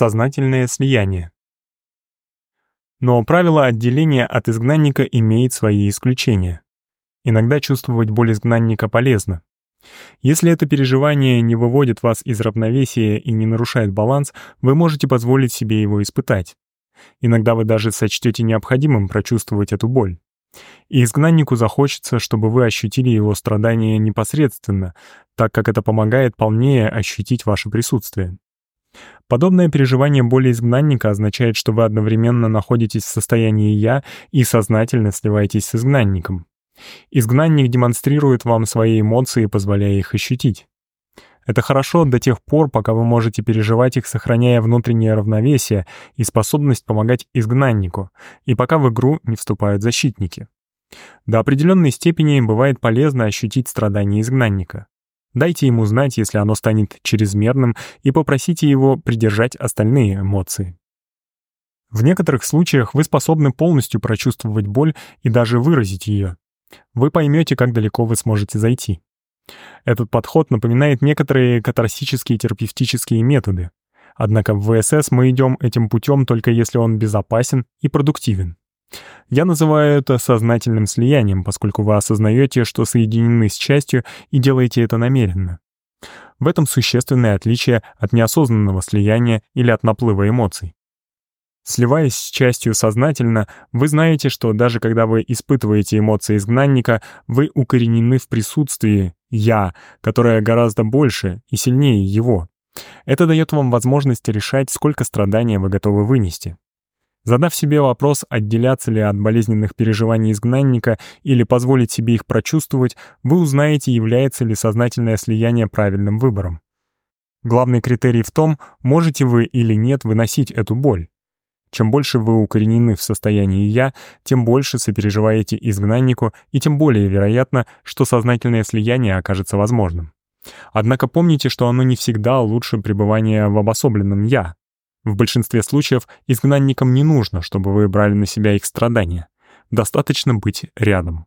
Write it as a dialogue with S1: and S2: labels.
S1: Сознательное слияние. Но правило отделения от изгнанника имеет свои исключения. Иногда чувствовать боль изгнанника полезно. Если это переживание не выводит вас из равновесия и не нарушает баланс, вы можете позволить себе его испытать. Иногда вы даже сочтете необходимым прочувствовать эту боль. И изгнаннику захочется, чтобы вы ощутили его страдания непосредственно, так как это помогает полнее ощутить ваше присутствие. Подобное переживание боли изгнанника означает, что вы одновременно находитесь в состоянии «я» и сознательно сливаетесь с изгнанником. Изгнанник демонстрирует вам свои эмоции, позволяя их ощутить. Это хорошо до тех пор, пока вы можете переживать их, сохраняя внутреннее равновесие и способность помогать изгнаннику, и пока в игру не вступают защитники. До определенной степени бывает полезно ощутить страдания изгнанника. Дайте ему знать, если оно станет чрезмерным, и попросите его придержать остальные эмоции. В некоторых случаях вы способны полностью прочувствовать боль и даже выразить ее. Вы поймете, как далеко вы сможете зайти. Этот подход напоминает некоторые катарсические терапевтические методы. Однако в ВСС мы идем этим путем только если он безопасен и продуктивен. Я называю это сознательным слиянием, поскольку вы осознаете, что соединены с частью и делаете это намеренно. В этом существенное отличие от неосознанного слияния или от наплыва эмоций. Сливаясь с частью сознательно, вы знаете, что даже когда вы испытываете эмоции изгнанника, вы укоренены в присутствии «я», которое гораздо больше и сильнее его. Это дает вам возможность решать, сколько страдания вы готовы вынести. Задав себе вопрос, отделяться ли от болезненных переживаний изгнанника или позволить себе их прочувствовать, вы узнаете, является ли сознательное слияние правильным выбором. Главный критерий в том, можете вы или нет выносить эту боль. Чем больше вы укоренены в состоянии «я», тем больше сопереживаете изгнаннику, и тем более вероятно, что сознательное слияние окажется возможным. Однако помните, что оно не всегда лучше пребывания в обособленном «я», в большинстве случаев изгнанникам не нужно, чтобы вы брали на себя их страдания. Достаточно быть рядом.